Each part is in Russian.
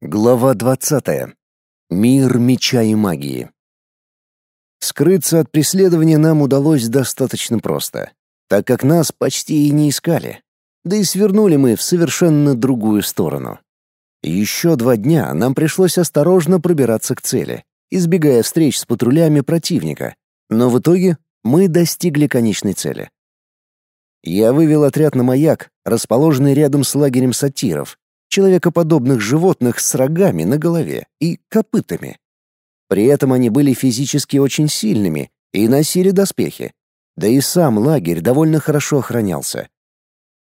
Глава 20. Мир меча и магии. Скрыться от преследования нам удалось достаточно просто, так как нас почти и не искали. Да и свернули мы в совершенно другую сторону. Еще два дня нам пришлось осторожно пробираться к цели, избегая встреч с патрулями противника, но в итоге мы достигли конечной цели. Я вывел отряд на маяк, расположенный рядом с лагерем сатиров, человекоподобных животных с рогами на голове и копытами. При этом они были физически очень сильными и носили доспехи. Да и сам лагерь довольно хорошо охранялся.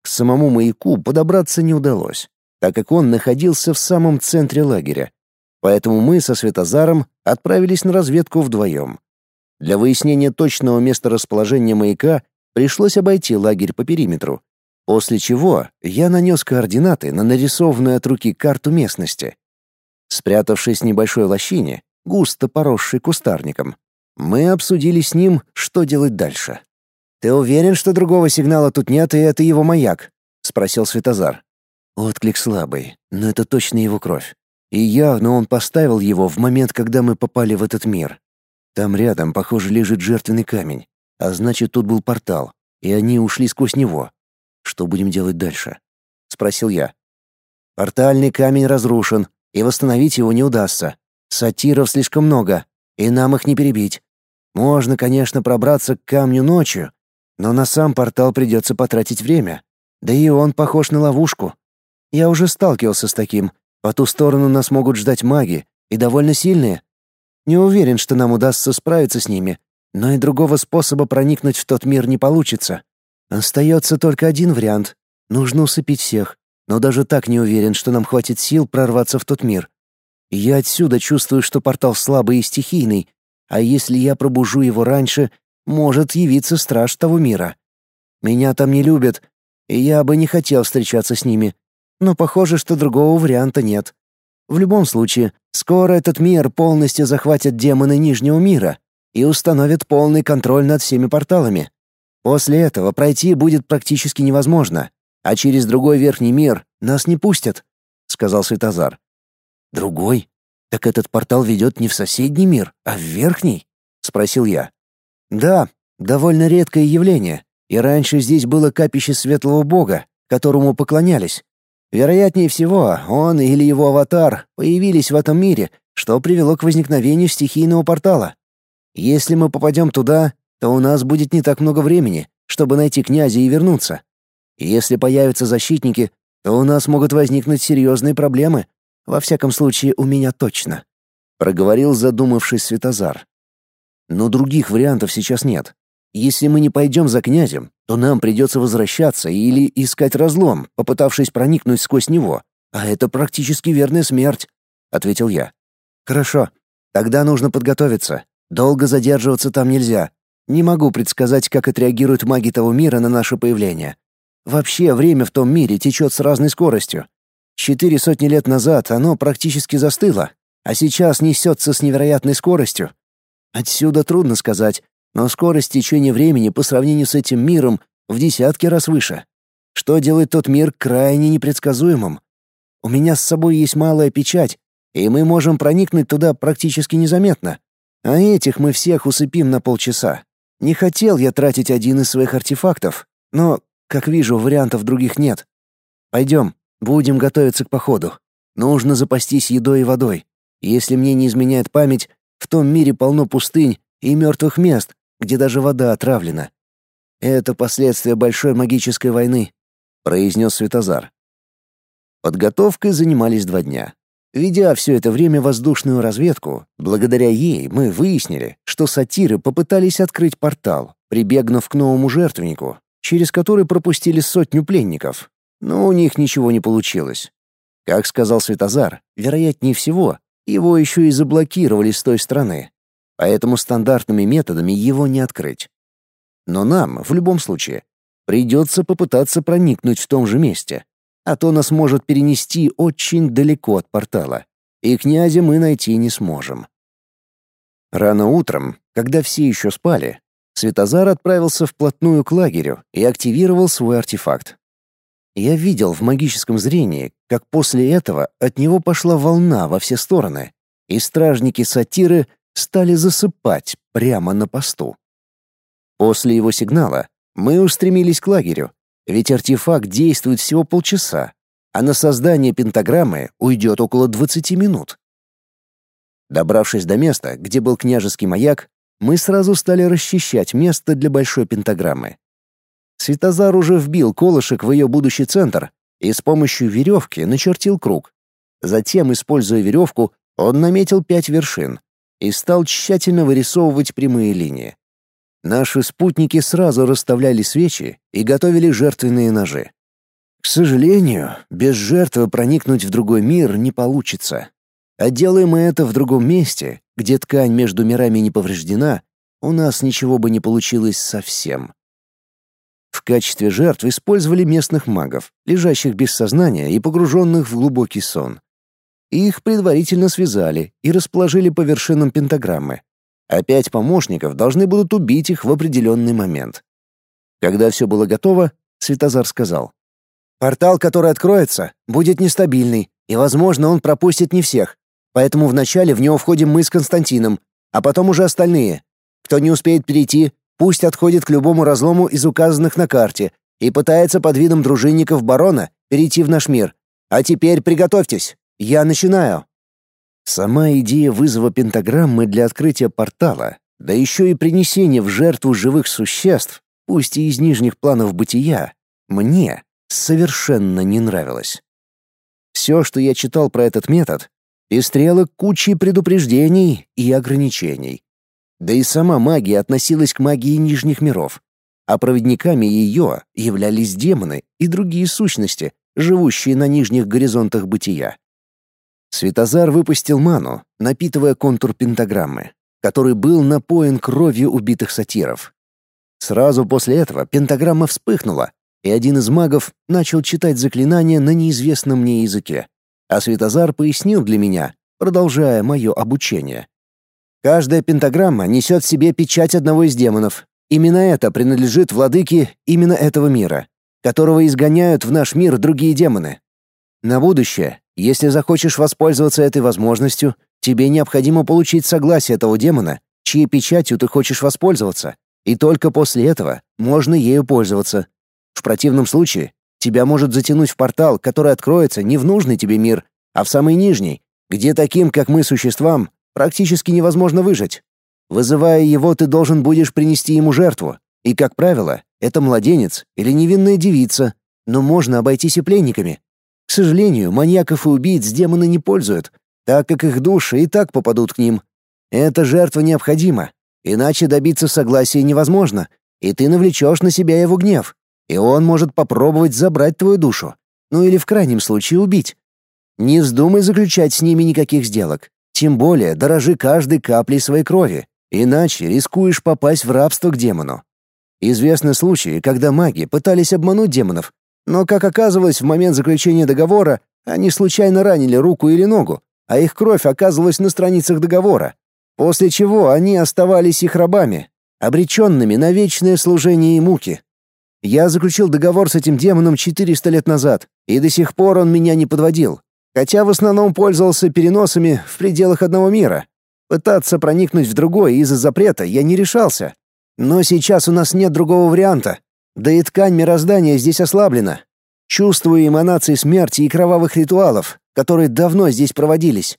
К самому маяку подобраться не удалось, так как он находился в самом центре лагеря. Поэтому мы со Светозаром отправились на разведку вдвоем. Для выяснения точного места расположения маяка пришлось обойти лагерь по периметру, После чего я нанес координаты на нарисованную от руки карту местности. Спрятавшись в небольшой лощине, густо поросшей кустарником, мы обсудили с ним, что делать дальше. «Ты уверен, что другого сигнала тут нет, и это его маяк?» — спросил Светозар. Отклик слабый, но это точно его кровь. И явно он поставил его в момент, когда мы попали в этот мир. Там рядом, похоже, лежит жертвенный камень, а значит, тут был портал, и они ушли сквозь него. Что будем делать дальше? спросил я. Портальный камень разрушен, и восстановить его не удастся. Сатиров слишком много, и нам их не перебить. Можно, конечно, пробраться к камню ночью, но на сам портал придется потратить время. Да и он похож на ловушку. Я уже сталкивался с таким. По ту сторону нас могут ждать маги, и довольно сильные. Не уверен, что нам удастся справиться с ними, но и другого способа проникнуть в тот мир не получится. Остается только один вариант. Нужно усыпить всех. Но даже так не уверен, что нам хватит сил прорваться в тот мир. Я отсюда чувствую, что портал слабый и стихийный, а если я пробужу его раньше, может явиться страж того мира. Меня там не любят, и я бы не хотел встречаться с ними. Но похоже, что другого варианта нет. В любом случае, скоро этот мир полностью захватят демоны Нижнего мира и установят полный контроль над всеми порталами. После этого пройти будет практически невозможно, а через другой верхний мир нас не пустят, сказал Светозар. Другой? Так этот портал ведет не в соседний мир, а в верхний? спросил я. Да, довольно редкое явление, и раньше здесь было капище светлого бога, которому поклонялись. Вероятнее всего, он или его аватар появились в этом мире, что привело к возникновению стихийного портала. Если мы попадем туда, то у нас будет не так много времени, чтобы найти князя и вернуться. Если появятся защитники, то у нас могут возникнуть серьезные проблемы. Во всяком случае, у меня точно», — проговорил задумавшись Светозар. «Но других вариантов сейчас нет. Если мы не пойдем за князем, то нам придется возвращаться или искать разлом, попытавшись проникнуть сквозь него. А это практически верная смерть», — ответил я. «Хорошо. Тогда нужно подготовиться. Долго задерживаться там нельзя. Не могу предсказать, как отреагируют маги того мира на наше появление. Вообще, время в том мире течет с разной скоростью. Четыре сотни лет назад оно практически застыло, а сейчас несется с невероятной скоростью. Отсюда трудно сказать, но скорость течения времени по сравнению с этим миром в десятки раз выше. Что делает тот мир крайне непредсказуемым. У меня с собой есть малая печать, и мы можем проникнуть туда практически незаметно. А этих мы всех усыпим на полчаса. Не хотел я тратить один из своих артефактов, но, как вижу, вариантов других нет. Пойдем, будем готовиться к походу. Нужно запастись едой и водой. Если мне не изменяет память, в том мире полно пустынь и мертвых мест, где даже вода отравлена. Это последствия большой магической войны, произнес Светозар. Подготовкой занимались два дня. Ведя все это время воздушную разведку, благодаря ей мы выяснили, что сатиры попытались открыть портал, прибегнув к новому жертвеннику, через который пропустили сотню пленников. Но у них ничего не получилось. Как сказал Светозар, вероятнее всего, его еще и заблокировали с той стороны. Поэтому стандартными методами его не открыть. Но нам, в любом случае, придется попытаться проникнуть в том же месте, а то нас может перенести очень далеко от портала, и князя мы найти не сможем. Рано утром, когда все еще спали, Светозар отправился вплотную к лагерю и активировал свой артефакт. Я видел в магическом зрении, как после этого от него пошла волна во все стороны, и стражники-сатиры стали засыпать прямо на посту. После его сигнала мы устремились к лагерю, ведь артефакт действует всего полчаса, а на создание пентаграммы уйдет около 20 минут. Добравшись до места, где был княжеский маяк, мы сразу стали расчищать место для большой пентаграммы. Светозар уже вбил колышек в ее будущий центр и с помощью веревки начертил круг. Затем, используя веревку, он наметил пять вершин и стал тщательно вырисовывать прямые линии. Наши спутники сразу расставляли свечи и готовили жертвенные ножи. К сожалению, без жертвы проникнуть в другой мир не получится. А делаем мы это в другом месте, где ткань между мирами не повреждена, у нас ничего бы не получилось совсем. В качестве жертв использовали местных магов, лежащих без сознания и погруженных в глубокий сон. Их предварительно связали и расположили по вершинам пентаграммы, а пять помощников должны будут убить их в определенный момент. Когда все было готово, Светозар сказал. «Портал, который откроется, будет нестабильный, и, возможно, он пропустит не всех. Поэтому вначале в него входим мы с Константином, а потом уже остальные. Кто не успеет перейти, пусть отходит к любому разлому из указанных на карте и пытается под видом дружинников барона перейти в наш мир. А теперь приготовьтесь. Я начинаю. Сама идея вызова пентаграммы для открытия портала, да еще и принесения в жертву живых существ, пусть и из нижних планов бытия, мне совершенно не нравилась. Все, что я читал про этот метод, пестрело кучей предупреждений и ограничений. Да и сама магия относилась к магии нижних миров, а проводниками ее являлись демоны и другие сущности, живущие на нижних горизонтах бытия. Светозар выпустил ману, напитывая контур пентаграммы, который был напоен кровью убитых сатиров. Сразу после этого пентаграмма вспыхнула, и один из магов начал читать заклинание на неизвестном мне языке, а Светозар пояснил для меня, продолжая мое обучение. Каждая пентаграмма несет в себе печать одного из демонов. Именно это принадлежит владыке именно этого мира, которого изгоняют в наш мир другие демоны. На будущее если захочешь воспользоваться этой возможностью, тебе необходимо получить согласие того демона, чьей печатью ты хочешь воспользоваться, и только после этого можно ею пользоваться. В противном случае тебя может затянуть в портал, который откроется не в нужный тебе мир, а в самый нижний, где таким, как мы, существам, практически невозможно выжить. Вызывая его, ты должен будешь принести ему жертву, и, как правило, это младенец или невинная девица, но можно обойтись и пленниками. К сожалению, маньяков и убийц демоны не пользуют, так как их души и так попадут к ним. Эта жертва необходима, иначе добиться согласия невозможно, и ты навлечешь на себя его гнев, и он может попробовать забрать твою душу, ну или в крайнем случае убить. Не вздумай заключать с ними никаких сделок, тем более дорожи каждой каплей своей крови, иначе рискуешь попасть в рабство к демону. Известны случаи, когда маги пытались обмануть демонов, но, как оказалось, в момент заключения договора они случайно ранили руку или ногу, а их кровь оказывалась на страницах договора, после чего они оставались их рабами, обреченными на вечное служение и муки. Я заключил договор с этим демоном 400 лет назад, и до сих пор он меня не подводил, хотя в основном пользовался переносами в пределах одного мира. Пытаться проникнуть в другой из-за запрета я не решался. Но сейчас у нас нет другого варианта, да и ткань мироздания здесь ослаблена. Чувствую эманации смерти и кровавых ритуалов, которые давно здесь проводились.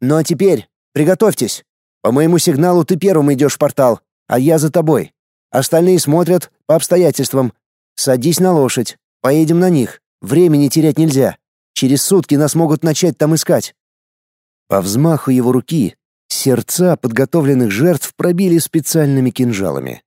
Ну а теперь приготовьтесь. По моему сигналу ты первым идешь в портал, а я за тобой. Остальные смотрят по обстоятельствам. Садись на лошадь, поедем на них. Времени терять нельзя. Через сутки нас могут начать там искать. По взмаху его руки сердца подготовленных жертв пробили специальными кинжалами.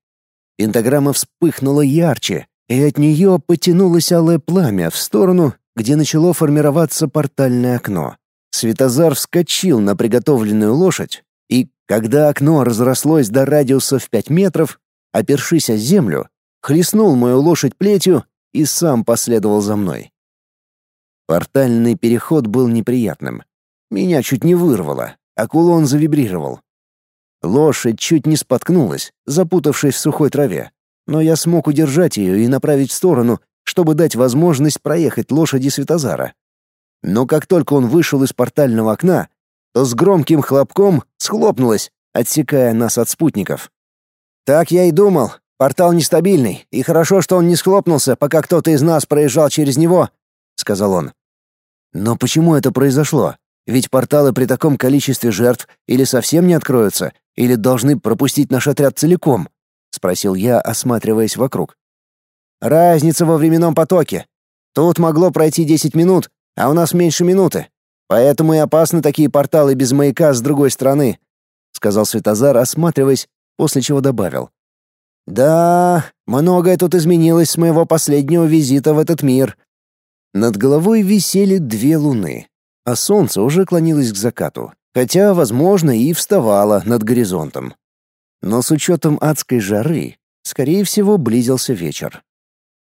Пентаграмма вспыхнула ярче, и от нее потянулось алое пламя в сторону, где начало формироваться портальное окно. Светозар вскочил на приготовленную лошадь, и, когда окно разрослось до радиуса в пять метров, опершись о землю, хлестнул мою лошадь плетью и сам последовал за мной. Портальный переход был неприятным. Меня чуть не вырвало, а кулон завибрировал. Лошадь чуть не споткнулась, запутавшись в сухой траве, но я смог удержать ее и направить в сторону, чтобы дать возможность проехать лошади Светозара. Но как только он вышел из портального окна, то с громким хлопком схлопнулось, отсекая нас от спутников. «Так я и думал. Портал нестабильный, и хорошо, что он не схлопнулся, пока кто-то из нас проезжал через него», — сказал он. «Но почему это произошло? Ведь порталы при таком количестве жертв или совсем не откроются, или должны пропустить наш отряд целиком?» — спросил я, осматриваясь вокруг. «Разница во временном потоке. Тут могло пройти 10 минут, а у нас меньше минуты. Поэтому и опасны такие порталы без маяка с другой стороны», — сказал Светозар, осматриваясь, после чего добавил. «Да, многое тут изменилось с моего последнего визита в этот мир». Над головой висели две луны, а солнце уже клонилось к закату, хотя, возможно, и вставало над горизонтом. Но с учетом адской жары, скорее всего, близился вечер.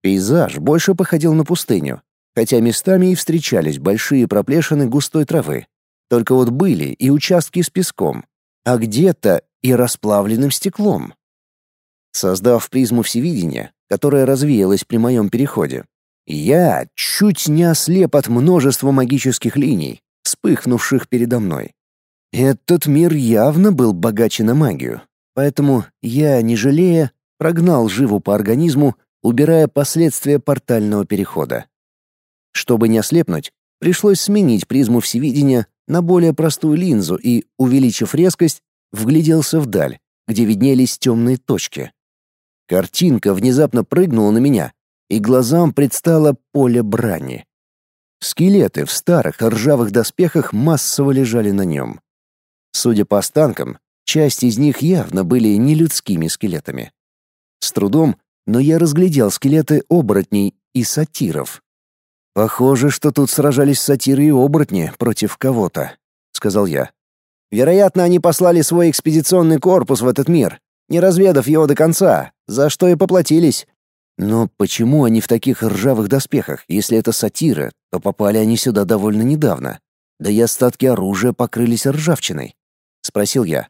Пейзаж больше походил на пустыню, хотя местами и встречались большие проплешины густой травы. Только вот были и участки с песком, а где-то и расплавленным стеклом. Создав призму всевидения, которая развеялась при моем переходе, я чуть не ослеп от множества магических линий, вспыхнувших передо мной. Этот мир явно был богаче на магию, поэтому я, не жалея, прогнал живу по организму, убирая последствия портального перехода. Чтобы не ослепнуть, пришлось сменить призму всевидения на более простую линзу и, увеличив резкость, вгляделся вдаль, где виднелись темные точки. Картинка внезапно прыгнула на меня, и глазам предстало поле брани. Скелеты в старых ржавых доспехах массово лежали на нем. Судя по останкам, часть из них явно были не людскими скелетами. С трудом, но я разглядел скелеты оборотней и сатиров. «Похоже, что тут сражались сатиры и оборотни против кого-то», — сказал я. «Вероятно, они послали свой экспедиционный корпус в этот мир, не разведав его до конца, за что и поплатились. Но почему они в таких ржавых доспехах? Если это сатиры, то попали они сюда довольно недавно. Да и остатки оружия покрылись ржавчиной. Спросил я.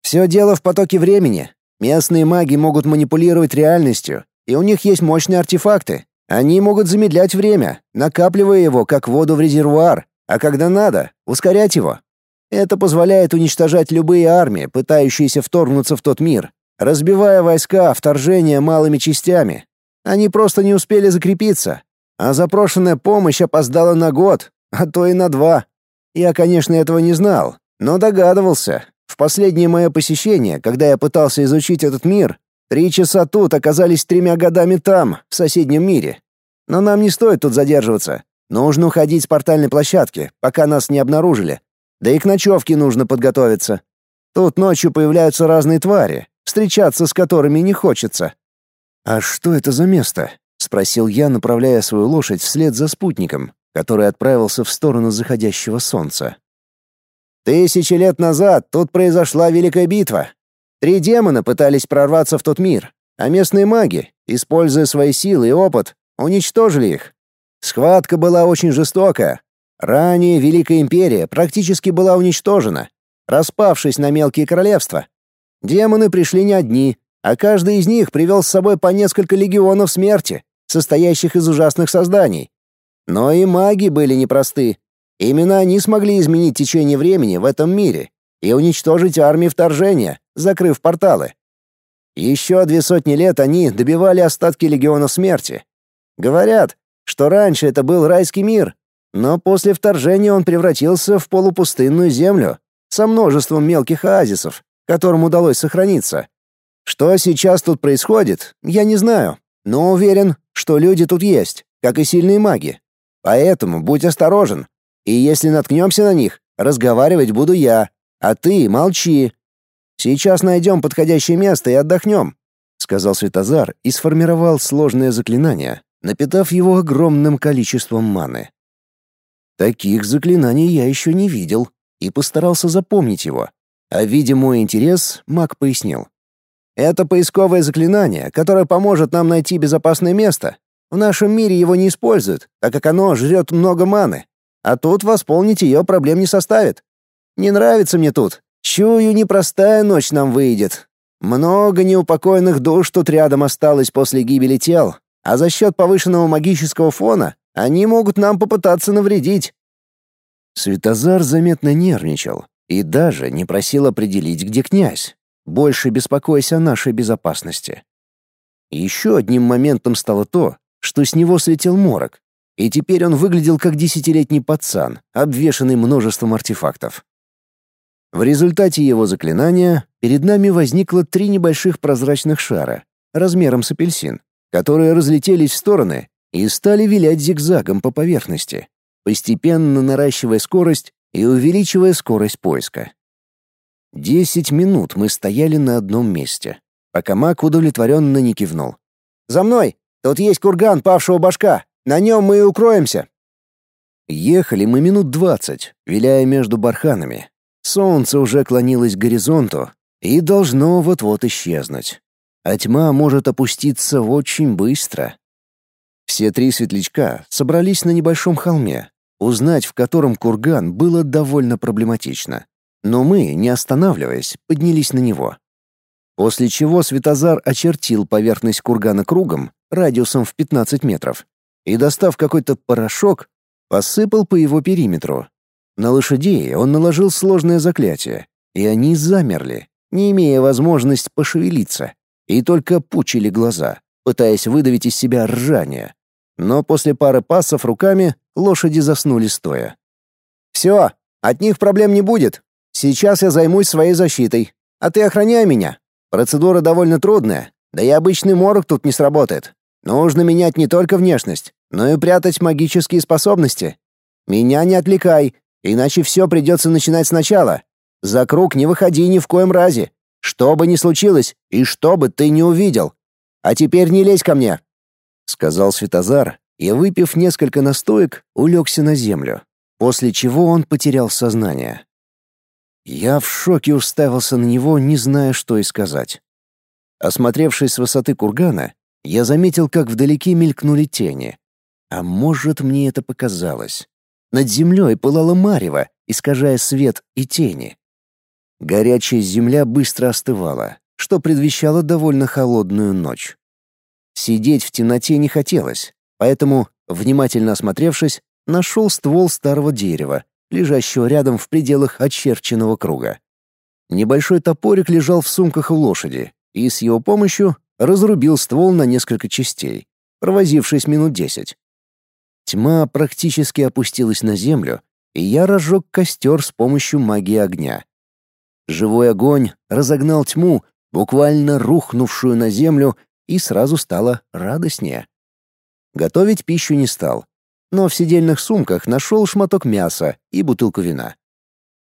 Все дело в потоке времени. Местные маги могут манипулировать реальностью, и у них есть мощные артефакты. Они могут замедлять время, накапливая его как воду в резервуар, а когда надо, ускорять его. Это позволяет уничтожать любые армии, пытающиеся вторгнуться в тот мир, разбивая войска вторжения малыми частями. Они просто не успели закрепиться, а запрошенная помощь опоздала на год, а то и на два. Я, конечно, этого не знал, но догадывался. В последнее мое посещение, когда я пытался изучить этот мир, три часа тут оказались тремя годами там, в соседнем мире. Но нам не стоит тут задерживаться. Нужно уходить с портальной площадки, пока нас не обнаружили. Да и к ночевке нужно подготовиться. Тут ночью появляются разные твари, встречаться с которыми не хочется. «А что это за место?» — спросил я, направляя свою лошадь вслед за спутником, который отправился в сторону заходящего солнца. «Тысячи лет назад тут произошла Великая битва. Три демона пытались прорваться в тот мир, а местные маги, используя свои силы и опыт, уничтожили их. Схватка была очень жестокая, Ранее Великая Империя практически была уничтожена, распавшись на мелкие королевства. Демоны пришли не одни, а каждый из них привел с собой по несколько легионов смерти, состоящих из ужасных созданий. Но и маги были непросты. Именно они смогли изменить течение времени в этом мире и уничтожить армии вторжения, закрыв порталы. Еще две сотни лет они добивали остатки легионов смерти. Говорят, что раньше это был райский мир, но после вторжения он превратился в полупустынную землю со множеством мелких оазисов, которым удалось сохраниться. Что сейчас тут происходит, я не знаю, но уверен, что люди тут есть, как и сильные маги. Поэтому будь осторожен, и если наткнемся на них, разговаривать буду я, а ты молчи. Сейчас найдем подходящее место и отдохнем», — сказал Светозар и сформировал сложное заклинание, напитав его огромным количеством маны. Таких заклинаний я еще не видел и постарался запомнить его. А видя мой интерес, маг пояснил. «Это поисковое заклинание, которое поможет нам найти безопасное место. В нашем мире его не используют, так как оно жрет много маны. А тут восполнить ее проблем не составит. Не нравится мне тут. Чую, непростая ночь нам выйдет. Много неупокоенных душ тут рядом осталось после гибели тел, а за счет повышенного магического фона они могут нам попытаться навредить. Светозар заметно нервничал и даже не просил определить, где князь, больше беспокоясь о нашей безопасности. Еще одним моментом стало то, что с него слетел морок, и теперь он выглядел как десятилетний пацан, обвешанный множеством артефактов. В результате его заклинания перед нами возникло три небольших прозрачных шара, размером с апельсин, которые разлетелись в стороны и стали вилять зигзагом по поверхности, постепенно наращивая скорость и увеличивая скорость поиска. Десять минут мы стояли на одном месте, пока маг удовлетворенно не кивнул. «За мной! Тут есть курган павшего башка! На нем мы и укроемся!» Ехали мы минут двадцать, виляя между барханами, Солнце уже клонилось к горизонту и должно вот-вот исчезнуть. А тьма может опуститься очень быстро. Все три светлячка собрались на небольшом холме. Узнать, в котором курган, было довольно проблематично. Но мы, не останавливаясь, поднялись на него. После чего Светозар очертил поверхность кургана кругом, радиусом в 15 метров, и, достав какой-то порошок, посыпал по его периметру, на лошадей он наложил сложное заклятие, и они замерли, не имея возможности пошевелиться, и только пучили глаза, пытаясь выдавить из себя ржание. Но после пары пасов руками лошади заснули стоя. «Все, от них проблем не будет. Сейчас я займусь своей защитой, а ты охраняй меня. Процедура довольно трудная, да и обычный морок тут не сработает. Нужно менять не только внешность, но и прятать магические способности. Меня не отвлекай, Иначе все придется начинать сначала. За круг не выходи ни в коем разе. Что бы ни случилось и что бы ты не увидел. А теперь не лезь ко мне, сказал Светозар и, выпив несколько настоек, улегся на землю, после чего он потерял сознание. Я в шоке уставился на него, не зная, что и сказать. Осмотревшись с высоты кургана, я заметил, как вдалеке мелькнули тени. А может, мне это показалось. Над землей пылало марево, искажая свет и тени. Горячая земля быстро остывала, что предвещало довольно холодную ночь. Сидеть в темноте не хотелось, поэтому, внимательно осмотревшись, нашел ствол старого дерева, лежащего рядом в пределах очерченного круга. Небольшой топорик лежал в сумках у лошади, и с его помощью разрубил ствол на несколько частей, провозившись минут десять. Тьма практически опустилась на землю, и я разжег костер с помощью магии огня. Живой огонь разогнал тьму, буквально рухнувшую на землю, и сразу стало радостнее. Готовить пищу не стал, но в сидельных сумках нашел шматок мяса и бутылку вина.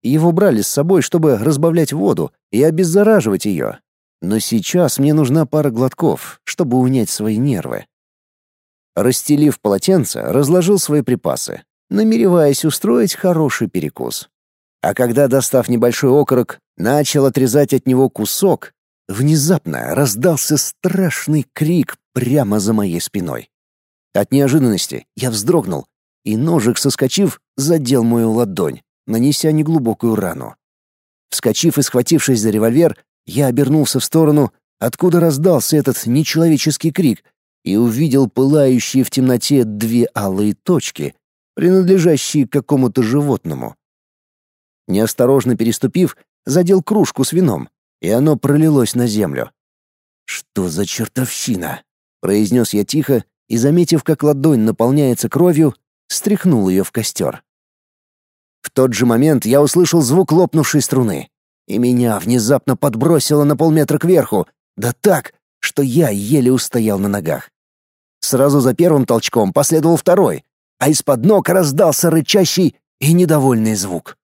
Его брали с собой, чтобы разбавлять воду и обеззараживать ее. Но сейчас мне нужна пара глотков, чтобы унять свои нервы. Расстелив полотенце, разложил свои припасы, намереваясь устроить хороший перекус. А когда, достав небольшой окорок, начал отрезать от него кусок, внезапно раздался страшный крик прямо за моей спиной. От неожиданности я вздрогнул, и ножик, соскочив, задел мою ладонь, нанеся неглубокую рану. Вскочив и схватившись за револьвер, я обернулся в сторону, откуда раздался этот нечеловеческий крик, и увидел пылающие в темноте две алые точки, принадлежащие какому-то животному. Неосторожно переступив, задел кружку с вином, и оно пролилось на землю. «Что за чертовщина?» — произнес я тихо и, заметив, как ладонь наполняется кровью, стряхнул ее в костер. В тот же момент я услышал звук лопнувшей струны, и меня внезапно подбросило на полметра кверху, да так, что я еле устоял на ногах. Сразу за первым толчком последовал второй, а из-под ног раздался рычащий и недовольный звук.